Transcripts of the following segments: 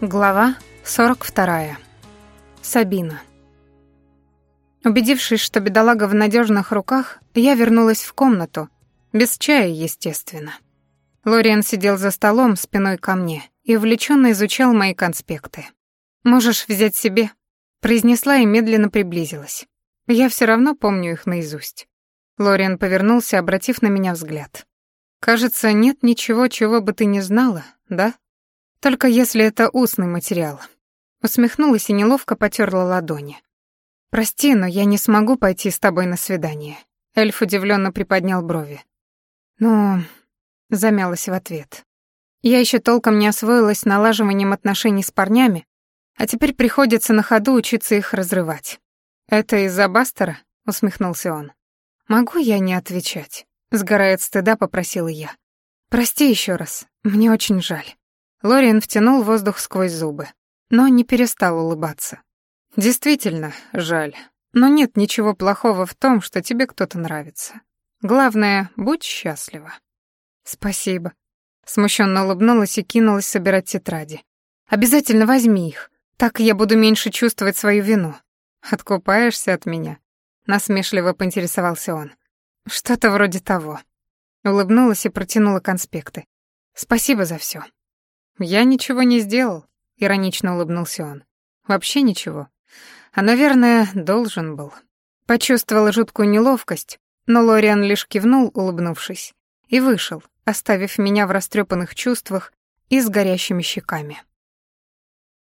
Глава 42. Сабина. Убедившись, что бедолага в надежных руках, я вернулась в комнату, без чая, естественно. Лориан сидел за столом спиной ко мне и увлеченно изучал мои конспекты. «Можешь взять себе», — произнесла и медленно приблизилась. Я все равно помню их наизусть. Лориан повернулся, обратив на меня взгляд. «Кажется, нет ничего, чего бы ты не знала, да?» Только если это устный материал. Усмехнулась и неловко потерла ладони. Прости, но я не смогу пойти с тобой на свидание. Эльф удивленно приподнял брови. Ну, замялась в ответ. Я еще толком не освоилась налаживанием отношений с парнями, а теперь приходится на ходу учиться их разрывать. Это из-за Бастера? усмехнулся он. Могу я не отвечать? Сгорая от стыда, попросила я. Прости еще раз. Мне очень жаль. Лориан втянул воздух сквозь зубы, но не перестал улыбаться. «Действительно, жаль. Но нет ничего плохого в том, что тебе кто-то нравится. Главное, будь счастлива». «Спасибо». Смущенно улыбнулась и кинулась собирать тетради. «Обязательно возьми их. Так я буду меньше чувствовать свою вину». «Откупаешься от меня?» Насмешливо поинтересовался он. «Что-то вроде того». Улыбнулась и протянула конспекты. «Спасибо за все. «Я ничего не сделал», — иронично улыбнулся он. «Вообще ничего. А, наверное, должен был». Почувствовала жуткую неловкость, но Лориан лишь кивнул, улыбнувшись, и вышел, оставив меня в растрепанных чувствах и с горящими щеками.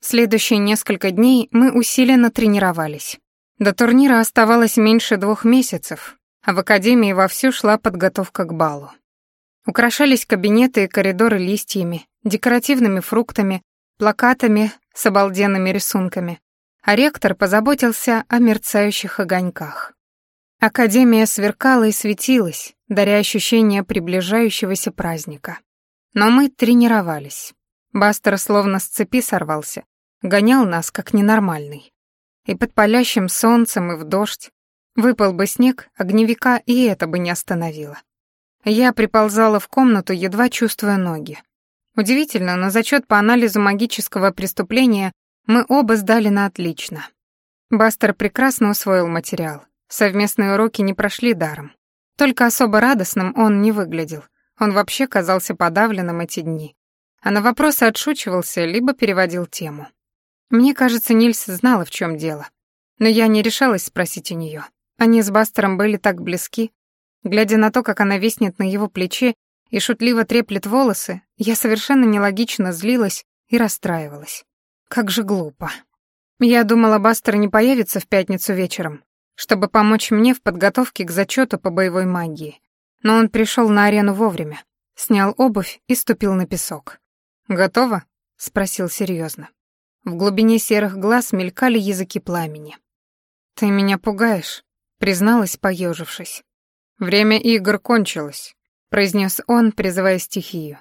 Следующие несколько дней мы усиленно тренировались. До турнира оставалось меньше двух месяцев, а в академии вовсю шла подготовка к балу. Украшались кабинеты и коридоры листьями, декоративными фруктами, плакатами с обалденными рисунками, а ректор позаботился о мерцающих огоньках. Академия сверкала и светилась, даря ощущение приближающегося праздника. Но мы тренировались. Бастер словно с цепи сорвался, гонял нас как ненормальный. И под палящим солнцем, и в дождь. Выпал бы снег, огневика и это бы не остановило. Я приползала в комнату, едва чувствуя ноги. Удивительно, но зачет по анализу магического преступления мы оба сдали на отлично. Бастер прекрасно усвоил материал. Совместные уроки не прошли даром. Только особо радостным он не выглядел. Он вообще казался подавленным эти дни. А на вопросы отшучивался, либо переводил тему. Мне кажется, Нильс знала, в чем дело. Но я не решалась спросить у нее. Они с Бастером были так близки. Глядя на то, как она виснет на его плече и шутливо треплет волосы, я совершенно нелогично злилась и расстраивалась. Как же глупо. Я думала, Бастер не появится в пятницу вечером, чтобы помочь мне в подготовке к зачету по боевой магии. Но он пришел на арену вовремя, снял обувь и ступил на песок. «Готово?» — спросил серьезно. В глубине серых глаз мелькали языки пламени. «Ты меня пугаешь», — призналась, поежившись. «Время игр кончилось произнес он, призывая стихию.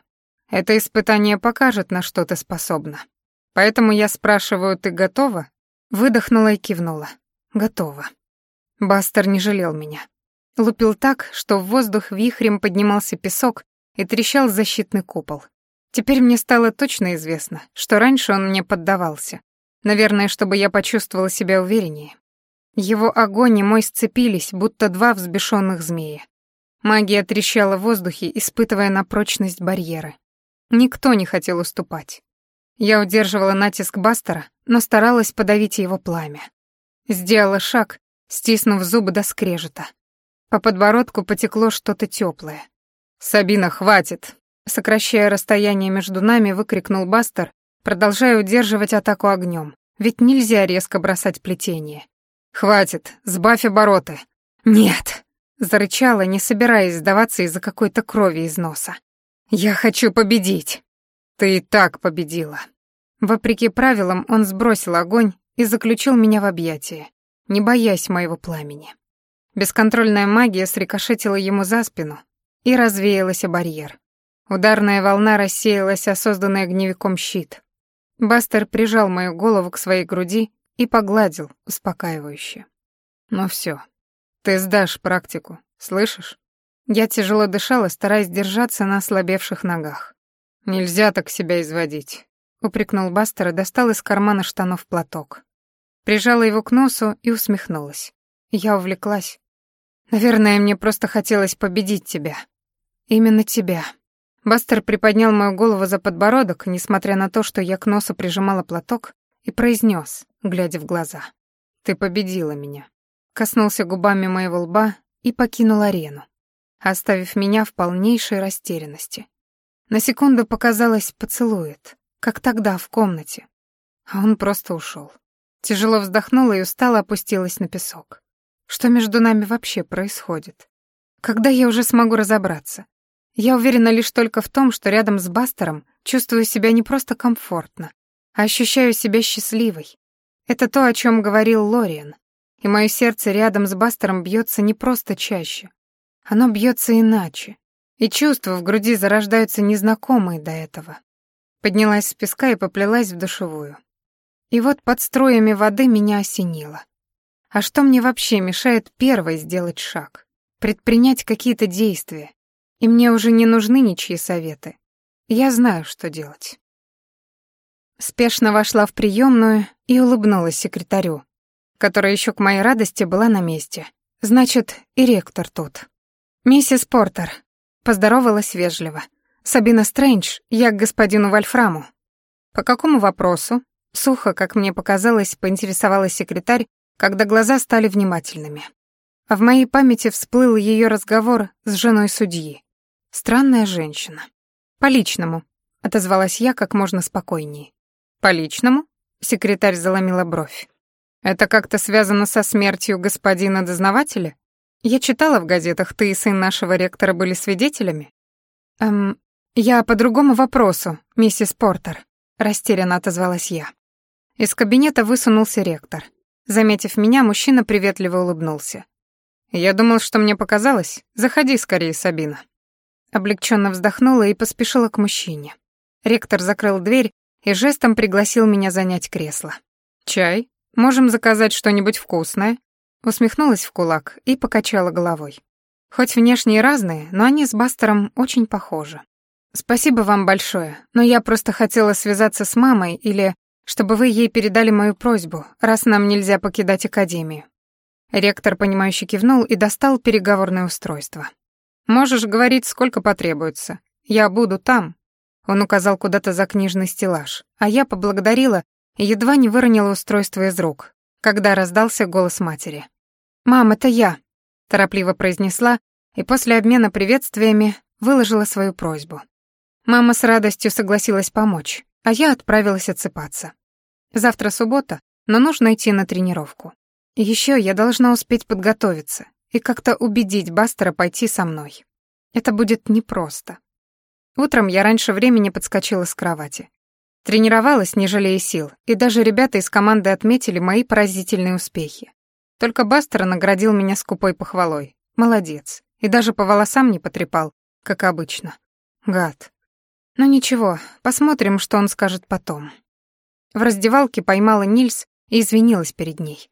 Это испытание покажет, на что ты способна. Поэтому я спрашиваю, ты готова? Выдохнула и кивнула. Готова. Бастер не жалел меня. Лупил так, что в воздух вихрем поднимался песок и трещал защитный купол. Теперь мне стало точно известно, что раньше он мне поддавался. Наверное, чтобы я почувствовала себя увереннее. Его огонь и мой сцепились, будто два взбешенных змея. Магия трещала в воздухе, испытывая на прочность барьеры. Никто не хотел уступать. Я удерживала натиск Бастера, но старалась подавить его пламя. Сделала шаг, стиснув зубы до скрежета. По подбородку потекло что-то теплое. «Сабина, хватит!» Сокращая расстояние между нами, выкрикнул Бастер, продолжая удерживать атаку огнем. Ведь нельзя резко бросать плетение. «Хватит, сбавь обороты!» «Нет!» Зарычала, не собираясь сдаваться из-за какой-то крови из носа. «Я хочу победить!» «Ты и так победила!» Вопреки правилам, он сбросил огонь и заключил меня в объятия, не боясь моего пламени. Бесконтрольная магия срикошетила ему за спину и развеялась о барьер. Ударная волна рассеялась о созданный огневиком щит. Бастер прижал мою голову к своей груди и погладил успокаивающе. «Ну все, ты сдашь практику, слышишь? Я тяжело дышала, стараясь держаться на ослабевших ногах. Нельзя так себя изводить. — упрекнул Бастер и достал из кармана штанов платок. Прижала его к носу и усмехнулась. Я увлеклась. Наверное, мне просто хотелось победить тебя. Именно тебя. Бастер приподнял мою голову за подбородок, несмотря на то, что я к носу прижимала платок, и произнес, глядя в глаза. «Ты победила меня». Коснулся губами моего лба и покинул арену, оставив меня в полнейшей растерянности. На секунду показалось, поцелует, как тогда в комнате. А он просто ушел. Тяжело вздохнула и устало опустилась на песок. Что между нами вообще происходит? Когда я уже смогу разобраться? Я уверена лишь только в том, что рядом с Бастером чувствую себя не просто комфортно, ощущаю себя счастливой. Это то, о чем говорил Лориан. И мое сердце рядом с Бастером бьется не просто чаще. Оно бьется иначе. И чувства в груди зарождаются незнакомые до этого. Поднялась с песка и поплелась в душевую. И вот под струями воды меня осенило. А что мне вообще мешает первой сделать шаг? Предпринять какие-то действия? И мне уже не нужны ничьи советы. Я знаю, что делать. Спешно вошла в приемную и улыбнулась секретарю, которая еще к моей радости была на месте. Значит, и ректор тут. «Миссис Портер», — поздоровалась вежливо. «Сабина Стрэндж, я к господину Вольфраму». «По какому вопросу?» Сухо, как мне показалось, поинтересовалась секретарь, когда глаза стали внимательными. А в моей памяти всплыл ее разговор с женой судьи. Странная женщина. «По личному», — отозвалась я как можно спокойнее. «По личному?» — секретарь заломила бровь. «Это как-то связано со смертью господина дознавателя? Я читала в газетах, ты и сын нашего ректора были свидетелями?» «Эм, я по другому вопросу, миссис Портер», — растерянно отозвалась я. Из кабинета высунулся ректор. Заметив меня, мужчина приветливо улыбнулся. «Я думал, что мне показалось. Заходи скорее, Сабина». Облегченно вздохнула и поспешила к мужчине. Ректор закрыл дверь и жестом пригласил меня занять кресло. «Чай? Можем заказать что-нибудь вкусное?» Усмехнулась в кулак и покачала головой. Хоть внешне и разные, но они с Бастером очень похожи. «Спасибо вам большое, но я просто хотела связаться с мамой или чтобы вы ей передали мою просьбу, раз нам нельзя покидать академию». Ректор, понимающе кивнул и достал переговорное устройство. «Можешь говорить, сколько потребуется. Я буду там». Он указал куда-то за книжный стеллаж, а я поблагодарила и едва не выронила устройство из рук, когда раздался голос матери. «Мам, это я», — торопливо произнесла и после обмена приветствиями выложила свою просьбу. Мама с радостью согласилась помочь, а я отправилась отсыпаться. Завтра суббота, но нужно идти на тренировку. Еще я должна успеть подготовиться и как-то убедить Бастера пойти со мной. Это будет непросто. Утром я раньше времени подскочила с кровати. Тренировалась, не жалея сил, и даже ребята из команды отметили мои поразительные успехи. Только Бастер наградил меня скупой похвалой. Молодец. И даже по волосам не потрепал, как обычно. Гад. Но ну ничего, посмотрим, что он скажет потом. В раздевалке поймала Нильс и извинилась перед ней.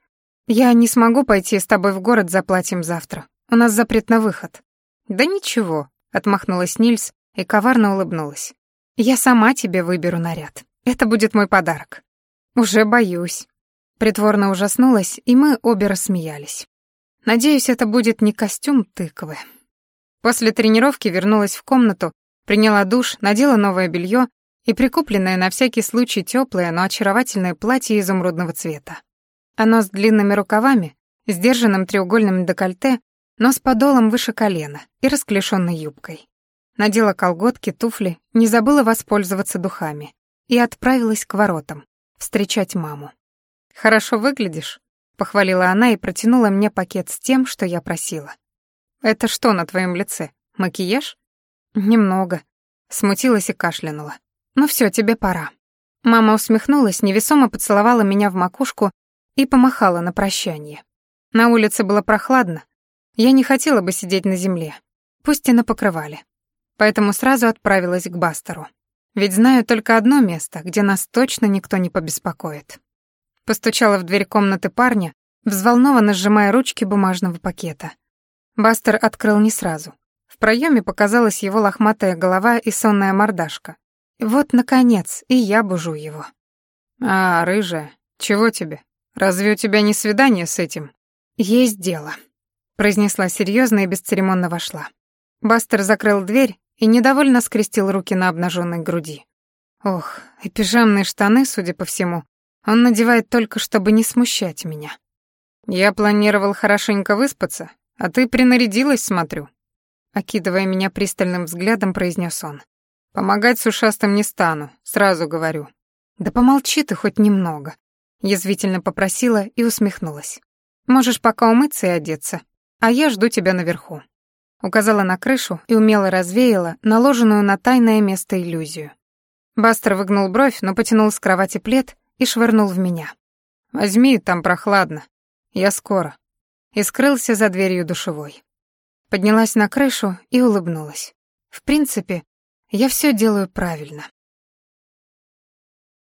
«Я не смогу пойти с тобой в город за платьем завтра. У нас запрет на выход». «Да ничего», — отмахнулась Нильс и коварно улыбнулась. «Я сама тебе выберу наряд. Это будет мой подарок». «Уже боюсь». Притворно ужаснулась, и мы обе рассмеялись. «Надеюсь, это будет не костюм тыквы». После тренировки вернулась в комнату Приняла душ, надела новое белье и прикупленное на всякий случай теплое, но очаровательное платье изумрудного цвета. Оно с длинными рукавами, сдержанным треугольным декольте, но с подолом выше колена и расклешенной юбкой. Надела колготки, туфли, не забыла воспользоваться духами и отправилась к воротам, встречать маму. «Хорошо выглядишь», — похвалила она и протянула мне пакет с тем, что я просила. «Это что на твоем лице? Макияж?» «Немного». Смутилась и кашлянула. «Ну все, тебе пора». Мама усмехнулась, невесомо поцеловала меня в макушку и помахала на прощание. На улице было прохладно. Я не хотела бы сидеть на земле, пусть и на покрывале. Поэтому сразу отправилась к Бастеру. Ведь знаю только одно место, где нас точно никто не побеспокоит. Постучала в дверь комнаты парня, взволнованно сжимая ручки бумажного пакета. Бастер открыл не сразу. В проеме показалась его лохматая голова и сонная мордашка. Вот, наконец, и я бужу его. «А, рыжая, чего тебе? Разве у тебя не свидание с этим?» «Есть дело», — произнесла серьезно и бесцеремонно вошла. Бастер закрыл дверь и недовольно скрестил руки на обнаженной груди. Ох, и пижамные штаны, судя по всему, он надевает только, чтобы не смущать меня. «Я планировал хорошенько выспаться, а ты принарядилась, смотрю», окидывая меня пристальным взглядом, произнес он. «Помогать с ушастым не стану, сразу говорю». «Да помолчи ты хоть немного», — язвительно попросила и усмехнулась. «Можешь пока умыться и одеться, а я жду тебя наверху». Указала на крышу и умело развеяла наложенную на тайное место иллюзию. Бастер выгнул бровь, но потянул с кровати плед и швырнул в меня. «Возьми, там прохладно. Я скоро». И скрылся за дверью душевой. Поднялась на крышу и улыбнулась. В принципе, я все делаю правильно.